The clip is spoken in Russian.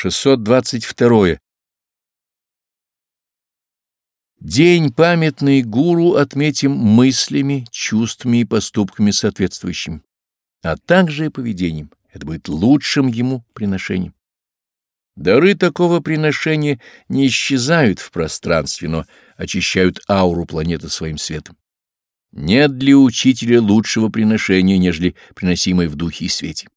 622. День памятный гуру отметим мыслями, чувствами и поступками соответствующими, а также и поведением. Это будет лучшим ему приношением. Дары такого приношения не исчезают в пространстве, но очищают ауру планеты своим светом. Нет для учителя лучшего приношения, нежели приносимое в духе и свете.